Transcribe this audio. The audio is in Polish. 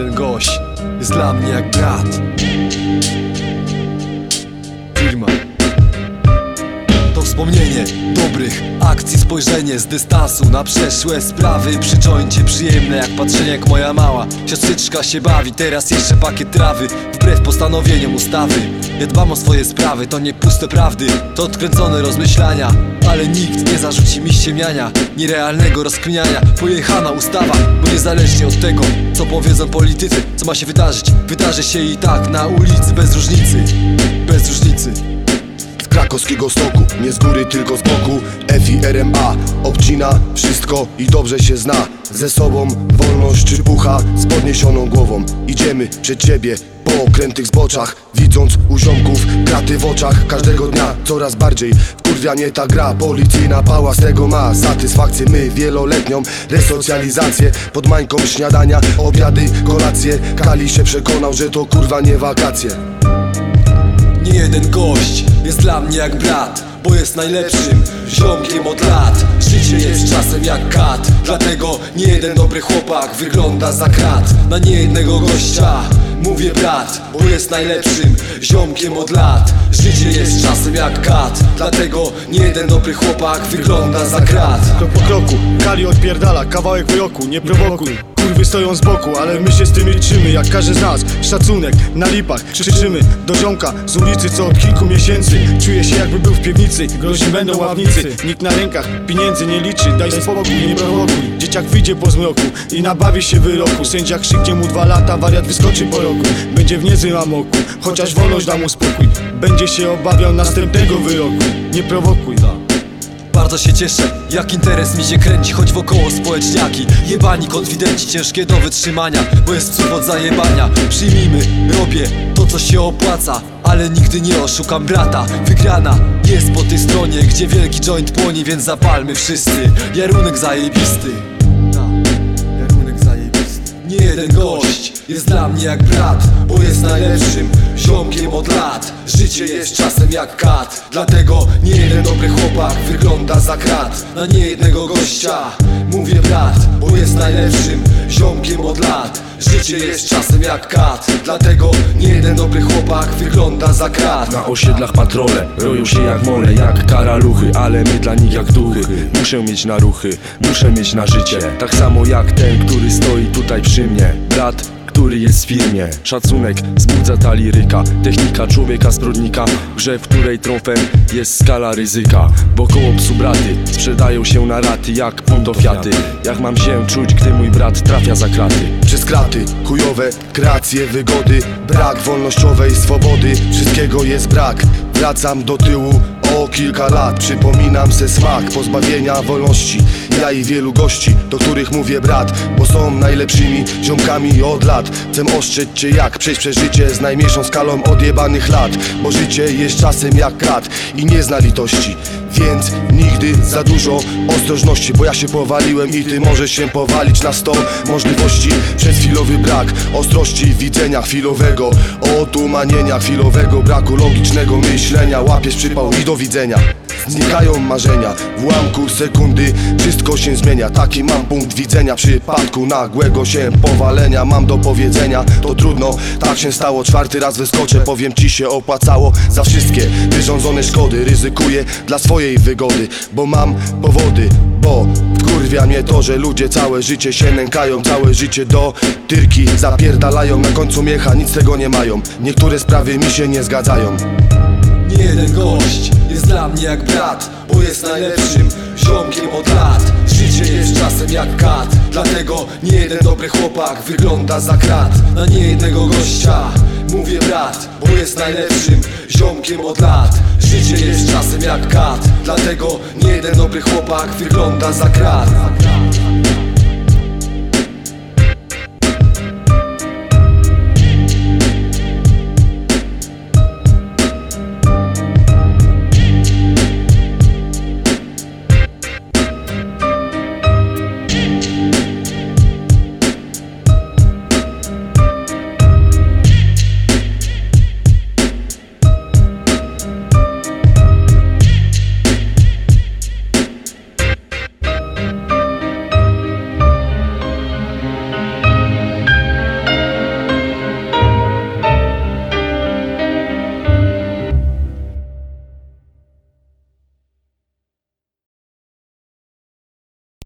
jeden gość jest dla mnie jak brat wspomnienie dobrych akcji Spojrzenie z dystansu na przeszłe sprawy. Przy joincie przyjemne jak patrzenie jak moja mała Siostrzyczka się bawi, teraz jeszcze pakiet trawy Wbrew postanowieniom ustawy. Ja dbam o swoje sprawy, to nie puste prawdy To odkręcone rozmyślania. Ale nikt nie zarzuci mi ściemiania Nierealnego rozkminiania. Pojechana ustawa, bo niezależnie od tego Co powiedzą politycy, co ma się wydarzyć Wydarzy się i tak na ulicy Bez różnicy, bez różnicy krakowskiego stoku, nie z góry tylko z boku. FIRMA obcina wszystko i dobrze się zna. Ze sobą wolność czy pucha z podniesioną głową. Idziemy przed ciebie po okrętych zboczach. Widząc u ziomków kraty w oczach Każdego dnia coraz bardziej. Wkurwia mnie ta gra Policyjna pała z tego ma satysfakcję. My wieloletnią resocjalizację Pod mańką śniadania, obiady, kolacje. Kali się przekonał, że to kurwa nie wakacje Nie jeden gość jest dla mnie jak brat Bo jest najlepszym ziomkiem od lat. Życie jest czasem jak kat Dlatego nie jeden dobry chłopak wygląda za krat. Na niejednego gościa mówię brat Bo jest najlepszym ziomkiem od lat. Życie jest czasem jak kat Dlatego nie jeden dobry chłopak wygląda za krat. Krok po kroku, Kali odpierdala, kawałek wyroku, nie prowokuj. Kurwy stoją z boku, ale my się z tym liczymy Jak każdy z nas, szacunek, na lipach Krzyczymy do ziomka z ulicy, co od kilku miesięcy. Czuję się jakby był w piwnicy, groźni będą ławnicy. Nikt na rękach pieniędzy nie liczy, daj spokój, nie prowokuj. Dzieciak wyjdzie po zmroku i nabawi się wyroku. Sędzia krzyknie mu dwa lata, wariat wyskoczy po roku. Będzie w niezłym amoku, chociaż wolność da mu spokój. Będzie się obawiał następnego wyroku. Nie prowokuj, Bardzo się cieszę, jak interes mi się kręci Choć wokoło społeczniaki. Jebani konfidenci, ciężkie do wytrzymania Bo jest cud od zajebania. Przyjmijmy, robię to co się opłaca ale nigdy nie oszukam brata. Wygrana jest po tej stronie Gdzie wielki joint płonie, więc zapalmy wszyscy. Jarunek zajebisty. Jarunek zajebisty. Nie jeden gość jest dla mnie jak brat Bo jest najlepszym ziomkiem od lat. Życie jest czasem jak kat Dlatego nie jeden dobry chłopak wygląda za krat. Na niejednego gościa mówię brat Bo jest najlepszym ziomkiem od lat. Życie jest czasem jak kat Dlatego nie jeden dobry chłopak wygląda za krat. Na osiedlach patrole roją się jak mole, jak karaluchy Ale my dla nich jak duchy. Muszę mieć na ruchy, muszę mieć na życie. Tak samo jak ten, który stoi tutaj przy mnie. Brat, który jest w firmie. Szacunek wzbudza ta liryka. Technika człowieka zbrodnika grze, w której trąfem jest skala ryzyka. Bo koło psu braty sprzedają się na raty Jak punto fiaty Jak mam się czuć, gdy mój brat trafia za kraty? Przez kraty, chujowe kreacje wygody. Brak wolnościowej swobody, wszystkiego jest brak. Wracam do tyłu o kilka lat Przypominam se smak pozbawienia wolności. Ja i wielu gości, do których mówię brat Bo są najlepszymi ziomkami od lat. Chcę ostrzec cię jak przejść przez życie Z najmniejszą skalą odjebanych lat Bo życie jest czasem jak krat i nie zna litości więc nigdy za dużo ostrożności Bo ja się powaliłem i ty możesz się powalić na sto możliwości. Przez chwilowy brak ostrości widzenia chwilowego Otumanienia chwilowego braku logicznego myślenia. Łapiesz przypał i do widzenia Znikają marzenia, w ułamku sekundy Wszystko się zmienia, taki mam punkt widzenia W przypadku nagłego się powalenia. Mam do powiedzenia, to trudno Tak się stało, czwarty raz wyskoczę Powiem ci się opłacało. Za wszystkie Wyrządzone szkody Ryzykuję dla swojej wygody Bo mam powody, bo Wkurwia mnie to, że ludzie całe życie się nękają. Całe życie do tyrki zapierdalają. Na końcu miecha, nic tego nie mają. Niektóre sprawy mi się nie zgadzają. Nie jeden gość dla mnie jak brat Bo jest najlepszym ziomkiem od lat. Życie jest czasem jak kat Dlatego nie jeden dobry chłopak wygląda za krat. Na niejednego gościa mówię brat Bo jest najlepszym ziomkiem od lat. Życie jest czasem jak kat Dlatego nie jeden dobry chłopak wygląda za krat